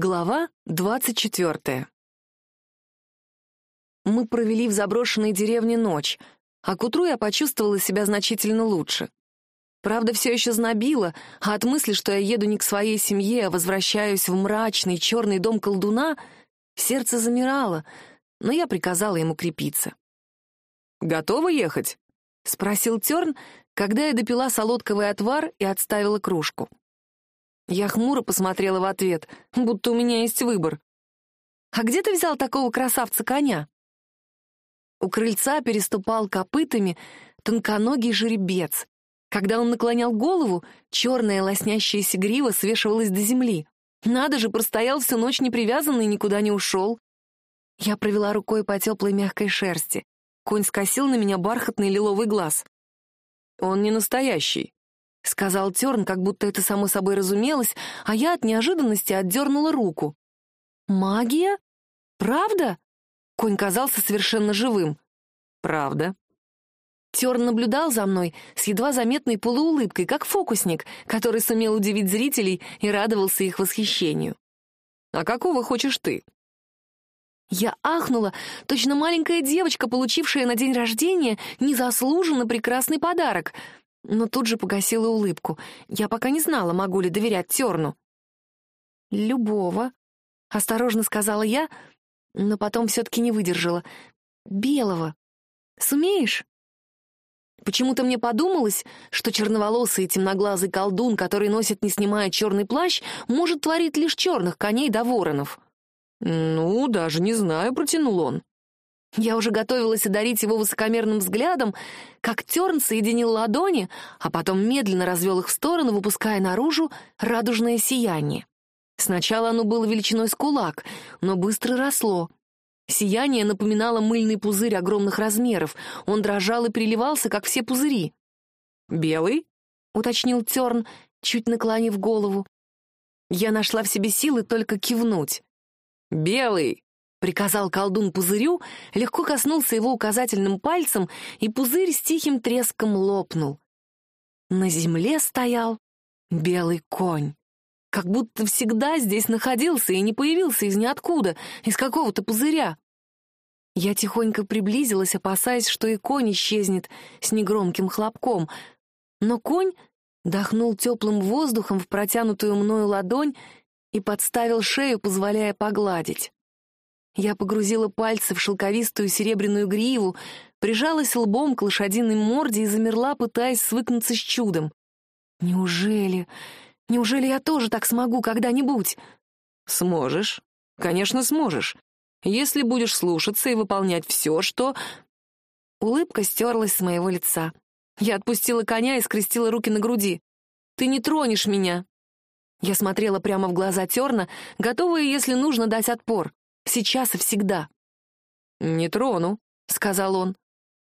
Глава двадцать четвертая. Мы провели в заброшенной деревне ночь, а к утру я почувствовала себя значительно лучше. Правда, все еще знобило, а от мысли, что я еду не к своей семье, а возвращаюсь в мрачный черный дом колдуна, сердце замирало, но я приказала ему крепиться. «Готова ехать?» — спросил Терн, когда я допила солодковый отвар и отставила кружку. Я хмуро посмотрела в ответ, будто у меня есть выбор. «А где ты взял такого красавца-коня?» У крыльца переступал копытами тонконогий жеребец. Когда он наклонял голову, черная лоснящаяся грива свешивалась до земли. Надо же, простоял всю ночь непривязанный и никуда не ушел. Я провела рукой по теплой мягкой шерсти. Конь скосил на меня бархатный лиловый глаз. «Он не настоящий», — сказал Терн, как будто это само собой разумелось, а я от неожиданности отдернула руку. «Магия? Правда?» Конь казался совершенно живым. «Правда». Терн наблюдал за мной с едва заметной полуулыбкой, как фокусник, который сумел удивить зрителей и радовался их восхищению. «А какого хочешь ты?» Я ахнула, точно маленькая девочка, получившая на день рождения незаслуженно прекрасный подарок — но тут же погасила улыбку. Я пока не знала, могу ли доверять Терну. «Любого», — осторожно сказала я, но потом все-таки не выдержала. «Белого. Сумеешь?» Почему-то мне подумалось, что черноволосый и темноглазый колдун, который носит, не снимая черный плащ, может творить лишь черных коней да воронов. «Ну, даже не знаю», — протянул он. Я уже готовилась одарить его высокомерным взглядом, как Терн соединил ладони, а потом медленно развел их в сторону, выпуская наружу радужное сияние. Сначала оно было величиной с кулак, но быстро росло. Сияние напоминало мыльный пузырь огромных размеров. Он дрожал и переливался, как все пузыри. «Белый?» — уточнил Терн, чуть наклонив голову. Я нашла в себе силы только кивнуть. «Белый!» — приказал колдун пузырю, легко коснулся его указательным пальцем, и пузырь с тихим треском лопнул. На земле стоял белый конь. Как будто всегда здесь находился и не появился из ниоткуда, из какого-то пузыря. Я тихонько приблизилась, опасаясь, что и конь исчезнет с негромким хлопком. Но конь дохнул теплым воздухом в протянутую мною ладонь и подставил шею, позволяя погладить. Я погрузила пальцы в шелковистую серебряную гриву, прижалась лбом к лошадиной морде и замерла, пытаясь свыкнуться с чудом. Неужели... Неужели я тоже так смогу когда-нибудь? Сможешь. Конечно, сможешь. Если будешь слушаться и выполнять все, что... Улыбка стерлась с моего лица. Я отпустила коня и скрестила руки на груди. «Ты не тронешь меня!» Я смотрела прямо в глаза Терна, готовая, если нужно, дать отпор. Сейчас и всегда. «Не трону», — сказал он.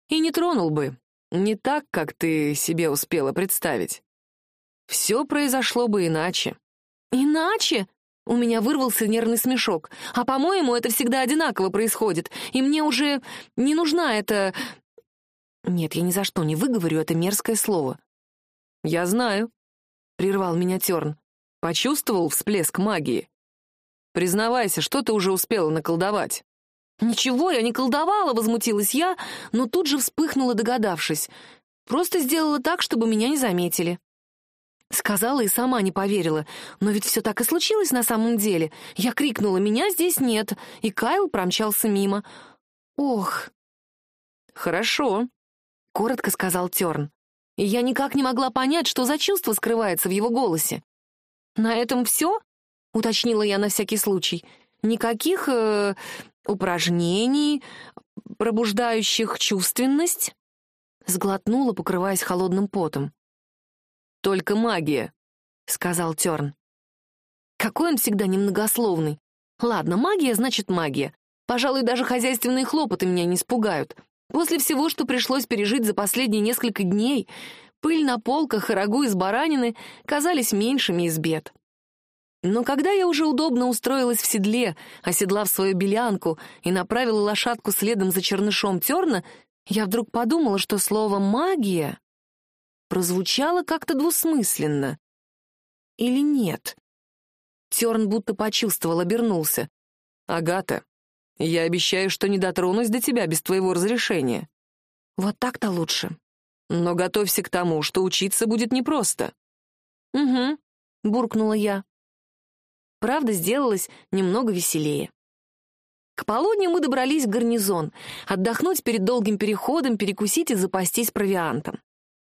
«И не тронул бы. Не так, как ты себе успела представить. Все произошло бы иначе». «Иначе?» — у меня вырвался нервный смешок. «А, по-моему, это всегда одинаково происходит, и мне уже не нужна эта...» Нет, я ни за что не выговорю это мерзкое слово. «Я знаю», — прервал меня Терн. «Почувствовал всплеск магии. Признавайся, что ты уже успела наколдовать?» «Ничего, я не колдовала», — возмутилась я, но тут же вспыхнула, догадавшись. «Просто сделала так, чтобы меня не заметили». Сказала и сама не поверила. Но ведь все так и случилось на самом деле. Я крикнула «Меня здесь нет», и Кайл промчался мимо. «Ох!» «Хорошо», — коротко сказал Терн. И я никак не могла понять, что за чувство скрывается в его голосе. «На этом все?» — уточнила я на всякий случай. «Никаких э, упражнений, пробуждающих чувственность?» Сглотнула, покрываясь холодным потом. «Только магия», — сказал Терн. Какой он всегда немногословный. Ладно, магия значит магия. Пожалуй, даже хозяйственные хлопоты меня не испугают. После всего, что пришлось пережить за последние несколько дней, пыль на полках и рагу из баранины казались меньшими из бед. Но когда я уже удобно устроилась в седле, оседлав свою белянку и направила лошадку следом за чернышом терна, я вдруг подумала, что слово «магия» прозвучало как-то двусмысленно. Или нет? Терн будто почувствовал, обернулся. «Агата, я обещаю, что не дотронусь до тебя без твоего разрешения». «Вот так-то лучше». «Но готовься к тому, что учиться будет непросто». «Угу», — буркнула я. Правда, сделалось немного веселее. К полудню мы добрались в гарнизон, отдохнуть перед долгим переходом, перекусить и запастись провиантом.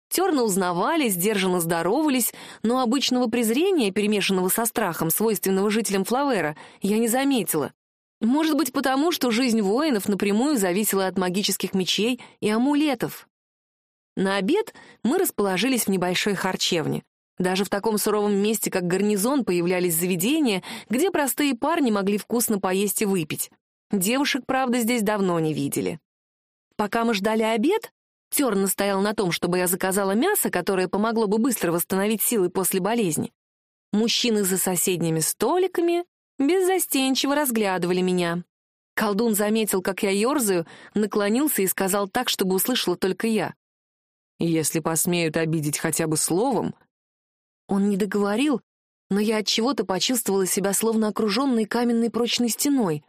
Терны узнавали, сдержанно здоровались, но обычного презрения, перемешанного со страхом, свойственного жителям Флавера, я не заметила. Может быть, потому, что жизнь воинов напрямую зависела от магических мечей и амулетов. На обед мы расположились в небольшой харчевне. Даже в таком суровом месте, как гарнизон, появлялись заведения, где простые парни могли вкусно поесть и выпить. Девушек, правда, здесь давно не видели. Пока мы ждали обед, Терн настоял на том, чтобы я заказала мясо, которое помогло бы быстро восстановить силы после болезни. Мужчины за соседними столиками беззастенчиво разглядывали меня. Колдун заметил, как я ерзаю, наклонился и сказал так, чтобы услышала только я. «Если посмеют обидеть хотя бы словом...» Он не договорил, но я от чего-то почувствовала себя словно окруженной каменной прочной стеной.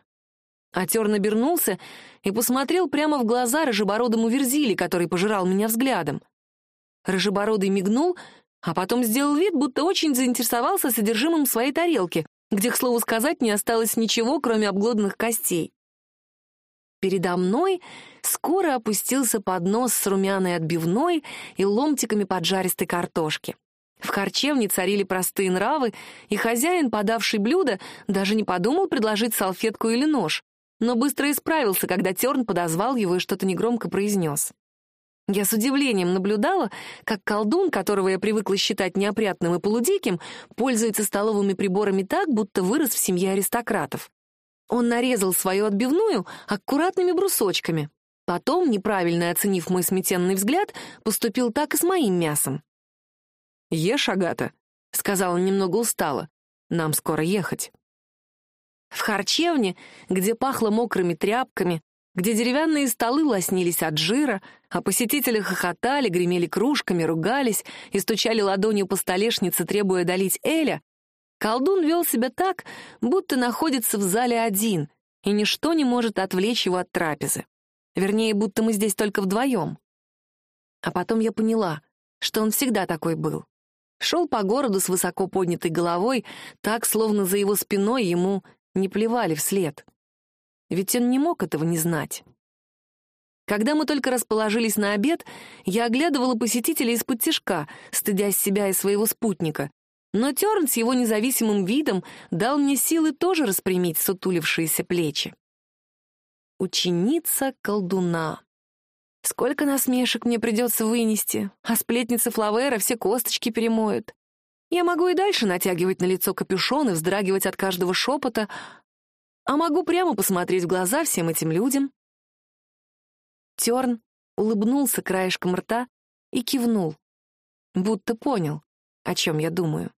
Атер обернулся и посмотрел прямо в глаза рыжебородому Верзили, который пожирал меня взглядом. Рыжебородый мигнул, а потом сделал вид, будто очень заинтересовался содержимым своей тарелки, где, к слову сказать, не осталось ничего, кроме обглоданных костей. Передо мной скоро опустился поднос с румяной отбивной и ломтиками поджаристой картошки. В харчевне царили простые нравы, и хозяин, подавший блюдо, даже не подумал предложить салфетку или нож но быстро исправился, когда Терн подозвал его и что-то негромко произнес. Я с удивлением наблюдала, как колдун, которого я привыкла считать неопрятным и полудиким, пользуется столовыми приборами так, будто вырос в семье аристократов. Он нарезал свою отбивную аккуратными брусочками. Потом, неправильно оценив мой сметенный взгляд, поступил так и с моим мясом. «Ешь, Агата», — сказал он немного устало. «Нам скоро ехать». В харчевне, где пахло мокрыми тряпками, где деревянные столы лоснились от жира, а посетители хохотали, гремели кружками, ругались и стучали ладонью по столешнице, требуя долить Эля, колдун вел себя так, будто находится в зале один, и ничто не может отвлечь его от трапезы. Вернее, будто мы здесь только вдвоем. А потом я поняла, что он всегда такой был. Шел по городу с высоко поднятой головой, так, словно за его спиной ему не плевали вслед. Ведь он не мог этого не знать. Когда мы только расположились на обед, я оглядывала посетителей из-под тишка, стыдясь себя и своего спутника. Но Терн с его независимым видом дал мне силы тоже распрямить сутулившиеся плечи. Ученица колдуна. Сколько насмешек мне придется вынести, а сплетницы Флавера все косточки перемоют. Я могу и дальше натягивать на лицо капюшон и вздрагивать от каждого шепота, а могу прямо посмотреть в глаза всем этим людям. Терн улыбнулся краешком рта и кивнул, будто понял, о чем я думаю.